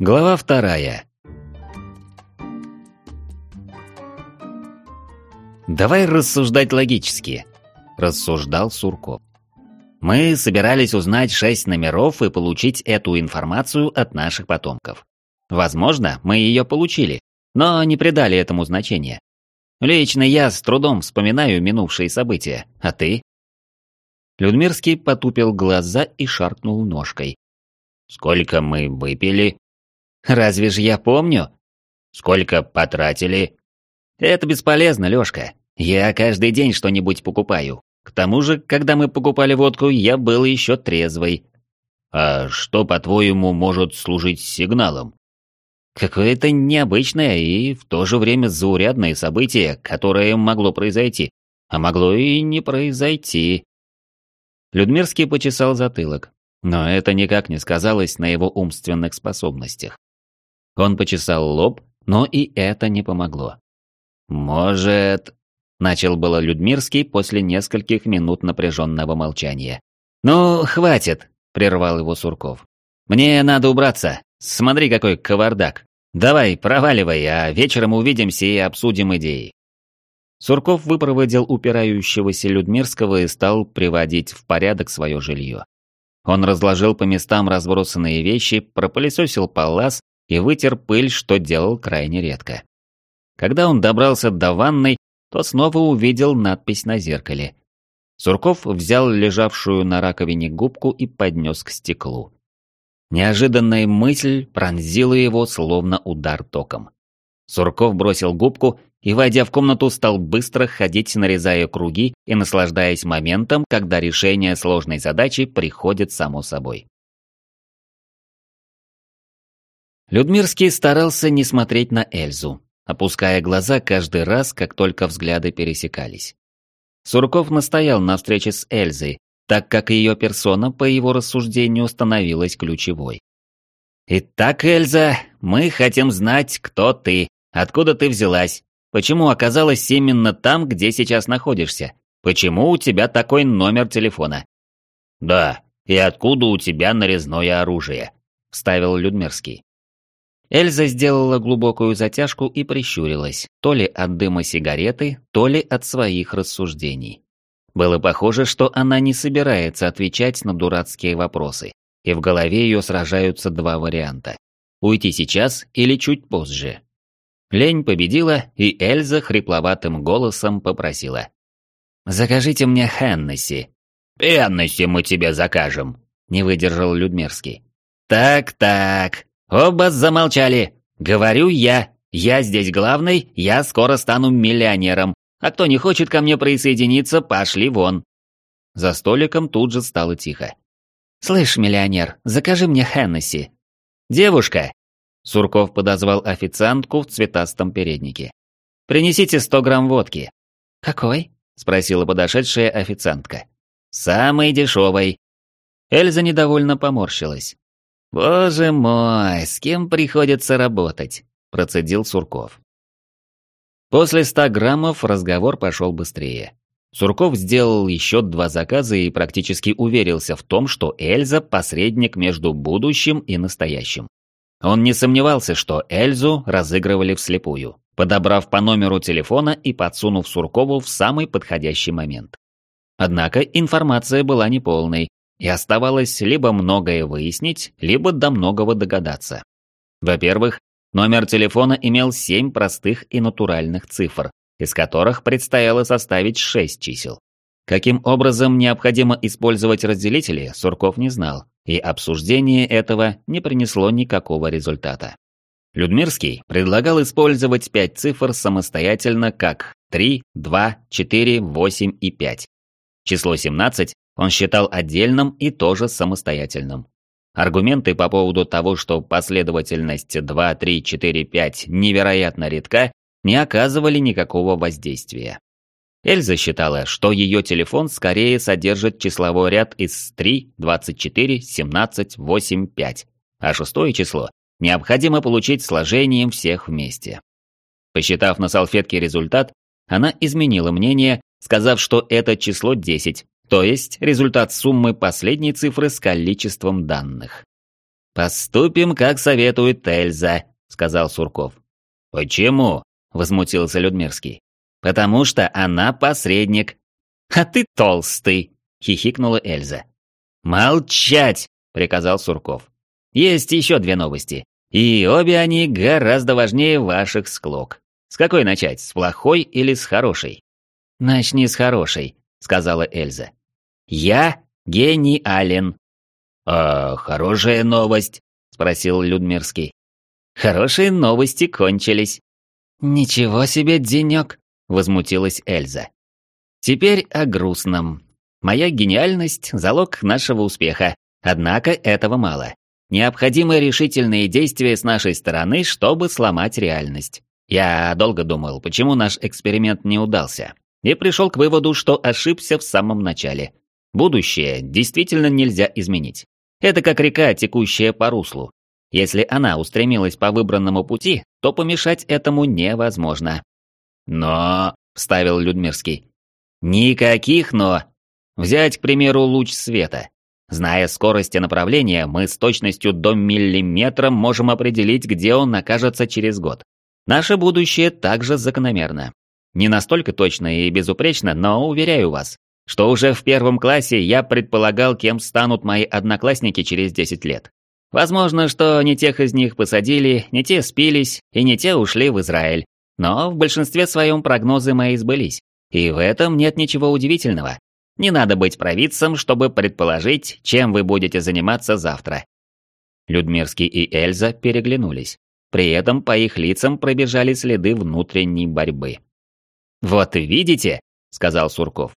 Глава вторая. «Давай рассуждать логически», – рассуждал Сурков. «Мы собирались узнать шесть номеров и получить эту информацию от наших потомков. Возможно, мы ее получили, но не придали этому значения. Лично я с трудом вспоминаю минувшие события, а ты?» Людмирский потупил глаза и шаркнул ножкой. «Сколько мы выпили?» «Разве же я помню?» «Сколько потратили?» «Это бесполезно, Лёшка. Я каждый день что-нибудь покупаю. К тому же, когда мы покупали водку, я был еще трезвый». «А что, по-твоему, может служить сигналом?» Какое-то необычное и в то же время заурядное событие, которое могло произойти, а могло и не произойти. Людмирский почесал затылок, но это никак не сказалось на его умственных способностях. Он почесал лоб, но и это не помогло. «Может...» – начал было Людмирский после нескольких минут напряженного молчания. «Ну, хватит!» – прервал его Сурков. «Мне надо убраться. Смотри, какой кавардак. Давай, проваливай, а вечером увидимся и обсудим идеи». Сурков выпроводил упирающегося Людмирского и стал приводить в порядок свое жилье. Он разложил по местам разбросанные вещи, пропылесосил палас и вытер пыль, что делал крайне редко. Когда он добрался до ванной, то снова увидел надпись на зеркале. Сурков взял лежавшую на раковине губку и поднес к стеклу. Неожиданная мысль пронзила его, словно удар током. Сурков бросил губку и, войдя в комнату, стал быстро ходить, нарезая круги и наслаждаясь моментом, когда решение сложной задачи приходит само собой. Людмирский старался не смотреть на Эльзу, опуская глаза каждый раз, как только взгляды пересекались. Сурков настоял на встрече с Эльзой, так как ее персона, по его рассуждению, становилась ключевой. «Итак, Эльза, мы хотим знать, кто ты, откуда ты взялась, почему оказалась именно там, где сейчас находишься, почему у тебя такой номер телефона». «Да, и откуда у тебя нарезное оружие», — вставил Людмирский. Эльза сделала глубокую затяжку и прищурилась, то ли от дыма сигареты, то ли от своих рассуждений. Было похоже, что она не собирается отвечать на дурацкие вопросы, и в голове ее сражаются два варианта. Уйти сейчас или чуть позже. Лень победила, и Эльза хрипловатым голосом попросила. «Закажите мне Хеннесси». «Хеннесси мы тебе закажем», — не выдержал Людмирский. «Так-так», Оба замолчали. Говорю я. Я здесь главный, я скоро стану миллионером. А кто не хочет ко мне присоединиться, пошли вон. За столиком тут же стало тихо. «Слышь, миллионер, закажи мне Хеннесси». «Девушка!» Сурков подозвал официантку в цветастом переднике. «Принесите сто грамм водки». «Какой?» – спросила подошедшая официантка. «Самой дешевой». Эльза недовольно поморщилась. «Боже мой, с кем приходится работать?» – процедил Сурков. После ста граммов разговор пошел быстрее. Сурков сделал еще два заказа и практически уверился в том, что Эльза – посредник между будущим и настоящим. Он не сомневался, что Эльзу разыгрывали вслепую, подобрав по номеру телефона и подсунув Суркову в самый подходящий момент. Однако информация была неполной, и оставалось либо многое выяснить, либо до многого догадаться. Во-первых, номер телефона имел семь простых и натуральных цифр, из которых предстояло составить шесть чисел. Каким образом необходимо использовать разделители, Сурков не знал, и обсуждение этого не принесло никакого результата. Людмирский предлагал использовать пять цифр самостоятельно как 3, 2, 4, 8 и 5. Число 17 он считал отдельным и тоже самостоятельным. Аргументы по поводу того, что последовательность 2, 3, 4, 5 невероятно редка, не оказывали никакого воздействия. Эльза считала, что ее телефон скорее содержит числовой ряд из 3, 24, 17, 8, 5, а шестое число необходимо получить сложением всех вместе. Посчитав на салфетке результат, она изменила мнение, сказав, что это число 10, то есть результат суммы последней цифры с количеством данных. «Поступим, как советует Эльза», — сказал Сурков. «Почему?» — возмутился Людмирский. «Потому что она посредник». «А ты толстый», — хихикнула Эльза. «Молчать!» — приказал Сурков. «Есть еще две новости. И обе они гораздо важнее ваших склок. С какой начать, с плохой или с хорошей?» «Начни с хорошей», — сказала Эльза. «Я гениален». «А хорошая новость?» — спросил Людмирский. «Хорошие новости кончились». «Ничего себе денек!» — возмутилась Эльза. «Теперь о грустном. Моя гениальность – залог нашего успеха. Однако этого мало. Необходимы решительные действия с нашей стороны, чтобы сломать реальность. Я долго думал, почему наш эксперимент не удался. И пришел к выводу, что ошибся в самом начале. Будущее действительно нельзя изменить. Это как река, текущая по руслу. Если она устремилась по выбранному пути, то помешать этому невозможно. «Но...» – вставил Людмирский. «Никаких «но». Взять, к примеру, луч света. Зная скорость и направление, мы с точностью до миллиметра можем определить, где он окажется через год. Наше будущее также закономерно. Не настолько точно и безупречно, но уверяю вас, что уже в первом классе я предполагал, кем станут мои одноклассники через 10 лет. Возможно, что не тех из них посадили, не те спились и не те ушли в Израиль. Но в большинстве своем прогнозы мои сбылись. И в этом нет ничего удивительного. Не надо быть провидцем, чтобы предположить, чем вы будете заниматься завтра. Людмирский и Эльза переглянулись. При этом по их лицам пробежали следы внутренней борьбы. «Вот видите», — сказал Сурков, —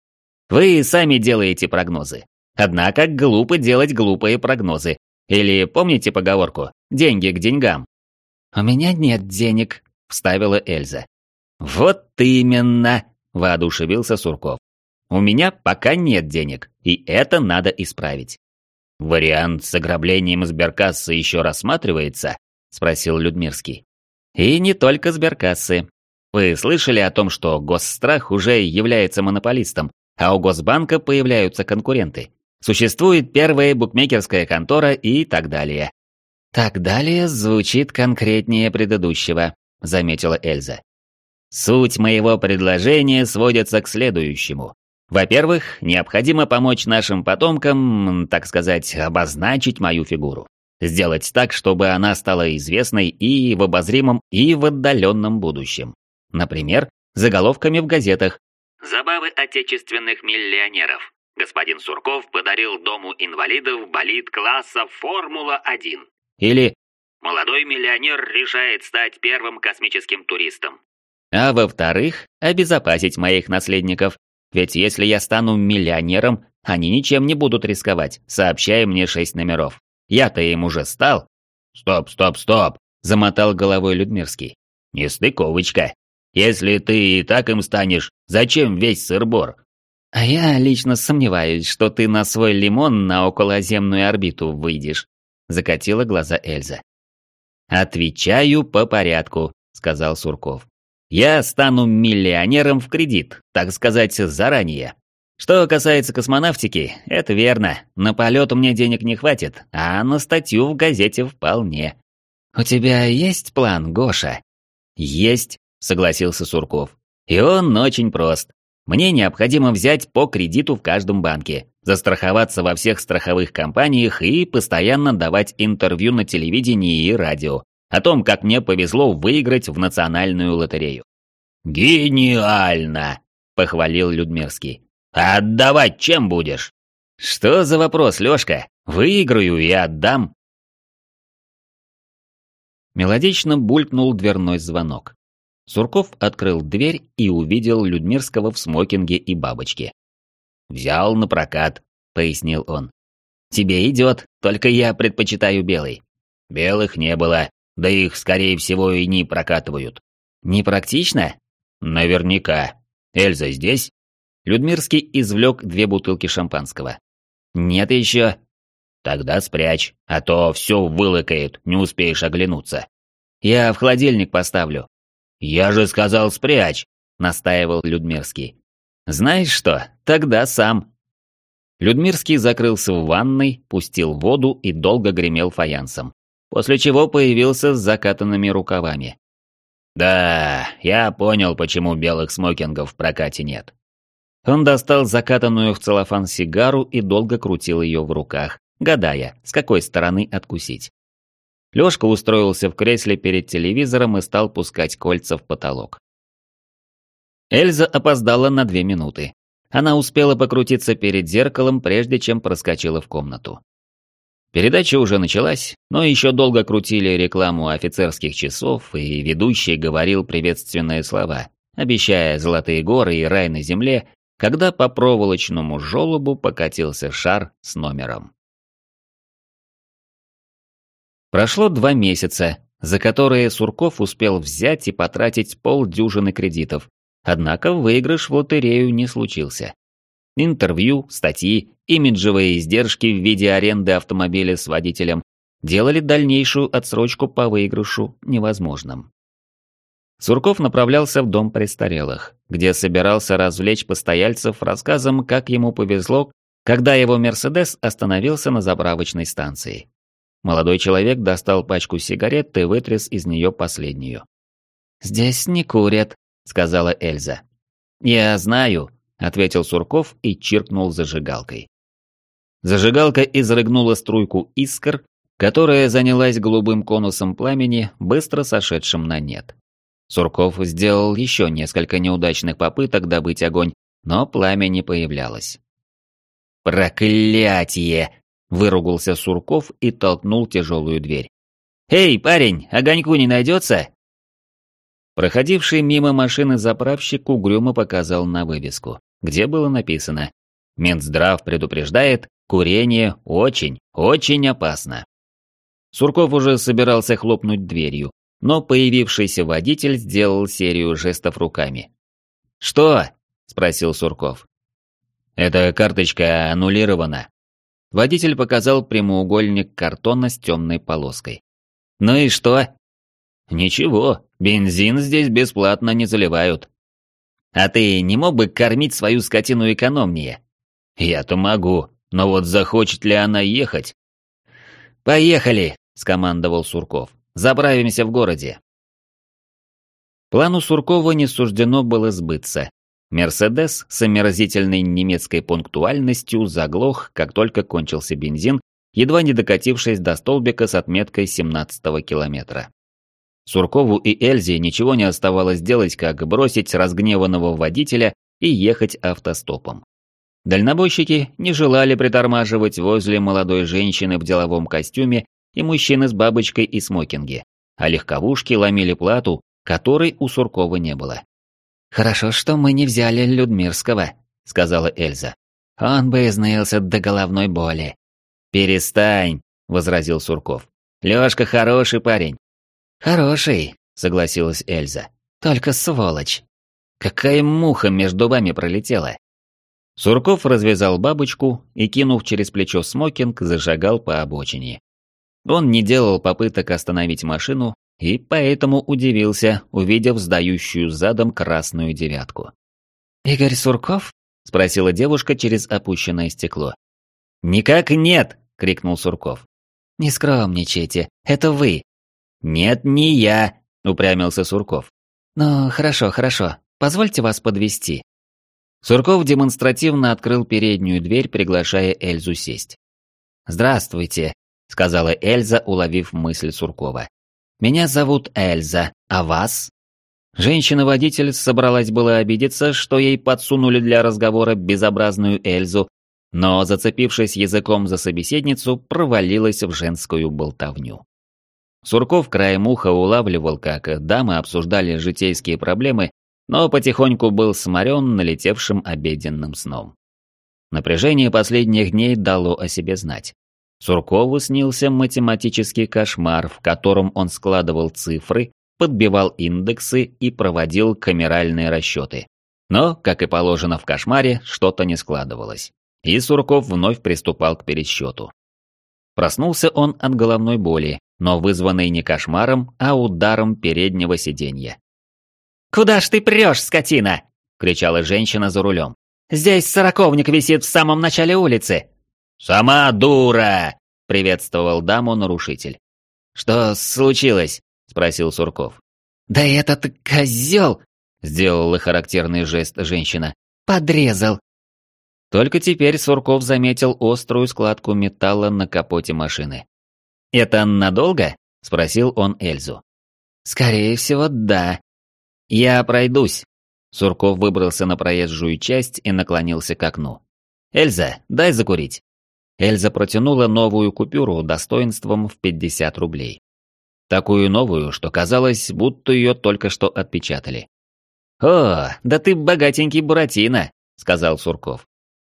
«вы сами делаете прогнозы. Однако глупо делать глупые прогнозы. Или помните поговорку «деньги к деньгам»?» «У меня нет денег», — вставила Эльза. «Вот именно», — воодушевился Сурков. У меня пока нет денег, и это надо исправить. Вариант с ограблением сберкассы еще рассматривается? Спросил Людмирский. И не только сберкассы. Вы слышали о том, что Госстрах уже является монополистом, а у Госбанка появляются конкуренты. Существует первая букмекерская контора и так далее. Так далее звучит конкретнее предыдущего, заметила Эльза. Суть моего предложения сводится к следующему. Во-первых, необходимо помочь нашим потомкам, так сказать, обозначить мою фигуру. Сделать так, чтобы она стала известной и в обозримом, и в отдаленном будущем. Например, заголовками в газетах. «Забавы отечественных миллионеров. Господин Сурков подарил Дому инвалидов болид класса «Формула-1». Или «Молодой миллионер решает стать первым космическим туристом». А во-вторых, обезопасить моих наследников, ведь если я стану миллионером, они ничем не будут рисковать, сообщая мне шесть номеров. Я-то им уже стал. Стоп, стоп, стоп, замотал головой Людмирский. Нестыковочка. Если ты и так им станешь, зачем весь сырбор? А я лично сомневаюсь, что ты на свой лимон на околоземную орбиту выйдешь, закатила глаза Эльза. Отвечаю по порядку, сказал Сурков. Я стану миллионером в кредит, так сказать, заранее. Что касается космонавтики, это верно. На полет у меня денег не хватит, а на статью в газете вполне. У тебя есть план, Гоша? Есть, согласился Сурков. И он очень прост. Мне необходимо взять по кредиту в каждом банке, застраховаться во всех страховых компаниях и постоянно давать интервью на телевидении и радио о том, как мне повезло выиграть в национальную лотерею. «Гениально!» – похвалил Людмирский. «А отдавать чем будешь?» «Что за вопрос, Лёшка? Выиграю и отдам». Мелодично булькнул дверной звонок. Сурков открыл дверь и увидел Людмирского в смокинге и бабочке. «Взял на прокат», — пояснил он. «Тебе идет, только я предпочитаю белый». «Белых не было, да их, скорее всего, и не прокатывают». «Непрактично?» «Наверняка. Эльза здесь?» Людмирский извлек две бутылки шампанского. «Нет еще». «Тогда спрячь, а то все вылыкает, не успеешь оглянуться». «Я в холодильник поставлю». «Я же сказал спрячь», — настаивал Людмирский. «Знаешь что, тогда сам». Людмирский закрылся в ванной, пустил воду и долго гремел фаянсом. после чего появился с закатанными рукавами. «Да, я понял, почему белых смокингов в прокате нет». Он достал закатанную в целлофан сигару и долго крутил ее в руках, гадая, с какой стороны откусить. Лёшка устроился в кресле перед телевизором и стал пускать кольца в потолок. Эльза опоздала на две минуты. Она успела покрутиться перед зеркалом, прежде чем проскочила в комнату. Передача уже началась, но еще долго крутили рекламу офицерских часов, и ведущий говорил приветственные слова, обещая золотые горы и рай на земле, когда по проволочному желобу покатился шар с номером. Прошло два месяца, за которые Сурков успел взять и потратить полдюжины кредитов, однако выигрыш в лотерею не случился. Интервью, статьи, имиджевые издержки в виде аренды автомобиля с водителем делали дальнейшую отсрочку по выигрышу невозможным. Сурков направлялся в дом престарелых, где собирался развлечь постояльцев рассказом, как ему повезло, когда его «Мерседес» остановился на заправочной станции. Молодой человек достал пачку сигарет и вытряс из нее последнюю. «Здесь не курят», — сказала Эльза. «Я знаю», ответил Сурков и чиркнул зажигалкой. Зажигалка изрыгнула струйку искр, которая занялась голубым конусом пламени, быстро сошедшим на нет. Сурков сделал еще несколько неудачных попыток добыть огонь, но пламя не появлялось. «Проклятие!» – выругался Сурков и толкнул тяжелую дверь. «Эй, парень, огоньку не найдется?» Проходивший мимо машины заправщик угрюмо показал на вывеску где было написано «Минздрав предупреждает, курение очень, очень опасно». Сурков уже собирался хлопнуть дверью, но появившийся водитель сделал серию жестов руками. «Что?» – спросил Сурков. «Эта карточка аннулирована». Водитель показал прямоугольник картона с темной полоской. «Ну и что?» «Ничего, бензин здесь бесплатно не заливают. А ты не мог бы кормить свою скотину экономнее? Я-то могу, но вот захочет ли она ехать? Поехали, скомандовал Сурков. Заправимся в городе. Плану Суркова не суждено было сбыться. Мерседес с омерзительной немецкой пунктуальностью заглох, как только кончился бензин, едва не докатившись до столбика с отметкой 17 километра. Суркову и Эльзе ничего не оставалось делать, как бросить разгневанного водителя и ехать автостопом. Дальнобойщики не желали притормаживать возле молодой женщины в деловом костюме и мужчины с бабочкой и смокинге, а легковушки ломили плату, которой у Суркова не было. «Хорошо, что мы не взяли Людмирского», — сказала Эльза. «Он бы изнылся до головной боли». «Перестань», — возразил Сурков. «Лёшка хороший парень, «Хороший», — согласилась Эльза. «Только сволочь. Какая муха между вами пролетела?» Сурков развязал бабочку и, кинув через плечо смокинг, зашагал по обочине. Он не делал попыток остановить машину и поэтому удивился, увидев сдающую задом красную девятку. «Игорь Сурков?» — спросила девушка через опущенное стекло. «Никак нет!» — крикнул Сурков. «Не скромничайте, это вы!» «Нет, не я», — упрямился Сурков. «Ну, хорошо, хорошо. Позвольте вас подвести. Сурков демонстративно открыл переднюю дверь, приглашая Эльзу сесть. «Здравствуйте», — сказала Эльза, уловив мысль Суркова. «Меня зовут Эльза, а вас?» Женщина-водитель собралась было обидеться, что ей подсунули для разговора безобразную Эльзу, но, зацепившись языком за собеседницу, провалилась в женскую болтовню. Сурков краем уха улавливал, как дамы обсуждали житейские проблемы, но потихоньку был сморен налетевшим обеденным сном. Напряжение последних дней дало о себе знать. Суркову снился математический кошмар, в котором он складывал цифры, подбивал индексы и проводил камеральные расчеты. Но, как и положено в кошмаре, что-то не складывалось. И Сурков вновь приступал к пересчету. Проснулся он от головной боли, но вызванный не кошмаром, а ударом переднего сиденья. «Куда ж ты прешь, скотина?» — кричала женщина за рулем. «Здесь сороковник висит в самом начале улицы». «Сама дура!» — приветствовал даму нарушитель. «Что случилось?» – спросил Сурков. «Да этот козел!» – сделала характерный жест женщина. «Подрезал!» Только теперь Сурков заметил острую складку металла на капоте машины. «Это надолго?» – спросил он Эльзу. «Скорее всего, да. Я пройдусь». Сурков выбрался на проезжую часть и наклонился к окну. «Эльза, дай закурить». Эльза протянула новую купюру достоинством в 50 рублей. Такую новую, что казалось, будто ее только что отпечатали. «О, да ты богатенький Буратино», — сказал Сурков.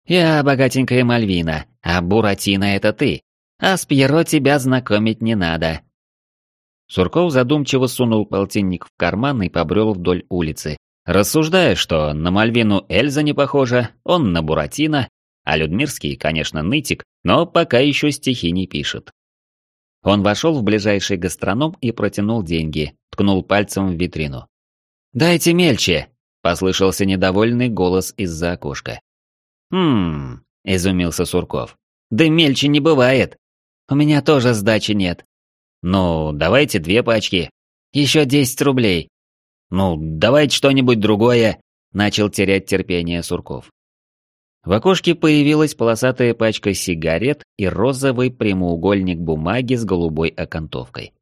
«Я богатенькая Мальвина, а Буратино это ты. А с Пьеро тебя знакомить не надо». Сурков задумчиво сунул полтинник в карман и побрел вдоль улицы, рассуждая, что на Мальвину Эльза не похожа, он на Буратино, а Людмирский, конечно, нытик, но пока еще стихи не пишет. Он вошел в ближайший гастроном и протянул деньги, ткнул пальцем в витрину. «Дайте мельче!» – послышался недовольный голос из-за окошка. «Хм...» – изумился Сурков. «Да мельче не бывает. У меня тоже сдачи нет». «Ну, давайте две пачки. Еще десять рублей». «Ну, давайте что-нибудь другое», – начал терять терпение Сурков. В окошке появилась полосатая пачка сигарет и розовый прямоугольник бумаги с голубой окантовкой.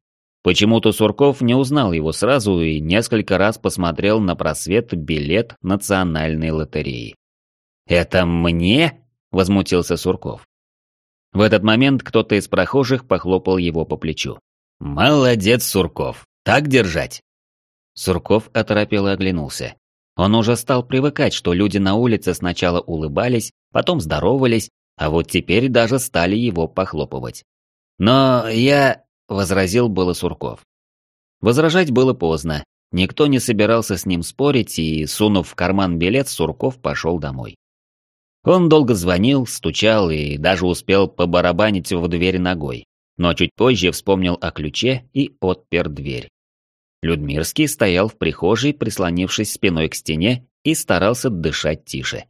Почему-то Сурков не узнал его сразу и несколько раз посмотрел на просвет билет национальной лотереи. «Это мне?» – возмутился Сурков. В этот момент кто-то из прохожих похлопал его по плечу. «Молодец, Сурков! Так держать!» Сурков оторопело оглянулся. Он уже стал привыкать, что люди на улице сначала улыбались, потом здоровались, а вот теперь даже стали его похлопывать. «Но я...» — возразил было Сурков. Возражать было поздно. Никто не собирался с ним спорить, и, сунув в карман билет, Сурков пошел домой. Он долго звонил, стучал и даже успел побарабанить в дверь ногой, но чуть позже вспомнил о ключе и отпер дверь. Людмирский стоял в прихожей, прислонившись спиной к стене, и старался дышать тише.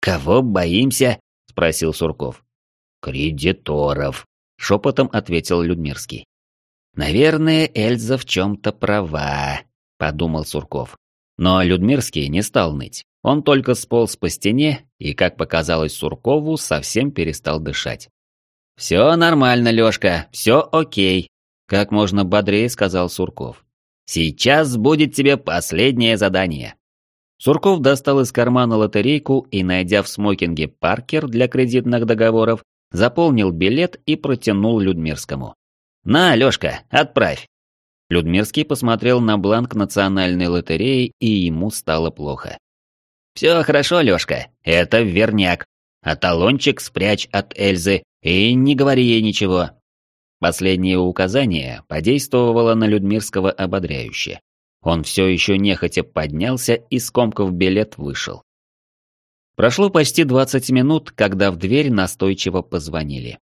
«Кого боимся?» – спросил Сурков. «Кредиторов», – шепотом ответил Людмирский. «Наверное, Эльза в чем-то права», – подумал Сурков. Но Людмирский не стал ныть. Он только сполз по стене и, как показалось Суркову, совсем перестал дышать. «Все нормально, Лешка, все окей», как можно бодрее сказал Сурков. «Сейчас будет тебе последнее задание». Сурков достал из кармана лотерейку и, найдя в смокинге Паркер для кредитных договоров, заполнил билет и протянул Людмирскому. «На, Лёшка, отправь!» Людмирский посмотрел на бланк национальной лотереи, и ему стало плохо. «Все хорошо, Лёшка, это верняк. А талончик спрячь от Эльзы и не говори ей ничего. Последнее указание подействовало на Людмирского ободряюще. Он все еще нехотя поднялся и, скомкав билет, вышел. Прошло почти 20 минут, когда в дверь настойчиво позвонили.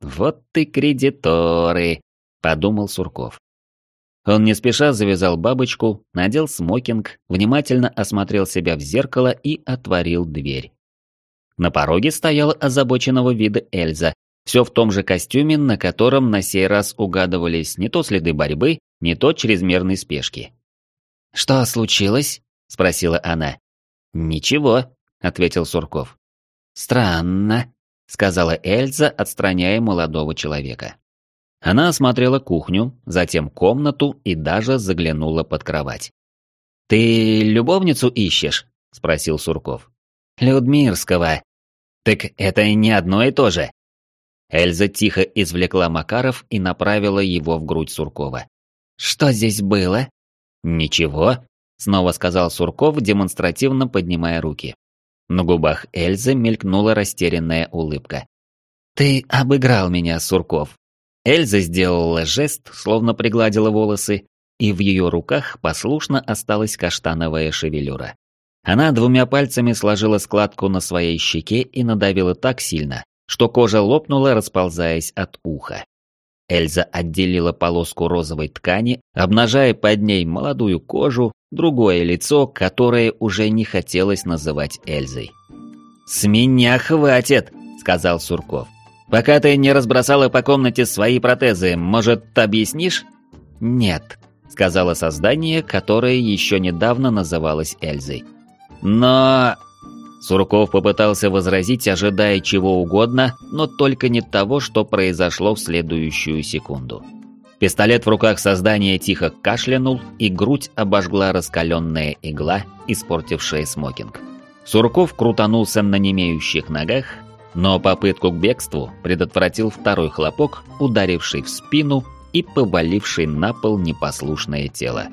«Вот ты кредиторы!» – подумал Сурков. Он не спеша завязал бабочку, надел смокинг, внимательно осмотрел себя в зеркало и отворил дверь. На пороге стояла озабоченного вида Эльза все в том же костюме, на котором на сей раз угадывались не то следы борьбы, не то чрезмерной спешки. «Что случилось?» – спросила она. «Ничего», – ответил Сурков. «Странно», – сказала Эльза, отстраняя молодого человека. Она осмотрела кухню, затем комнату и даже заглянула под кровать. «Ты любовницу ищешь?» – спросил Сурков. «Людмирского». «Так это не одно и то же. Эльза тихо извлекла Макаров и направила его в грудь Суркова. «Что здесь было?» «Ничего», — снова сказал Сурков, демонстративно поднимая руки. На губах Эльзы мелькнула растерянная улыбка. «Ты обыграл меня, Сурков». Эльза сделала жест, словно пригладила волосы, и в ее руках послушно осталась каштановая шевелюра. Она двумя пальцами сложила складку на своей щеке и надавила так сильно, что кожа лопнула, расползаясь от уха. Эльза отделила полоску розовой ткани, обнажая под ней молодую кожу, другое лицо, которое уже не хотелось называть Эльзой. «С меня хватит!» — сказал Сурков. Пока ты не разбросала по комнате свои протезы, может, объяснишь?» «Нет», — сказала создание, которое еще недавно называлось Эльзой. «Но...» Сурков попытался возразить, ожидая чего угодно, но только не того, что произошло в следующую секунду. Пистолет в руках создания тихо кашлянул, и грудь обожгла раскаленная игла, испортившая смокинг. Сурков крутанулся на немеющих ногах, но попытку к бегству предотвратил второй хлопок, ударивший в спину и поваливший на пол непослушное тело.